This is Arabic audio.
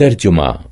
ترجمة.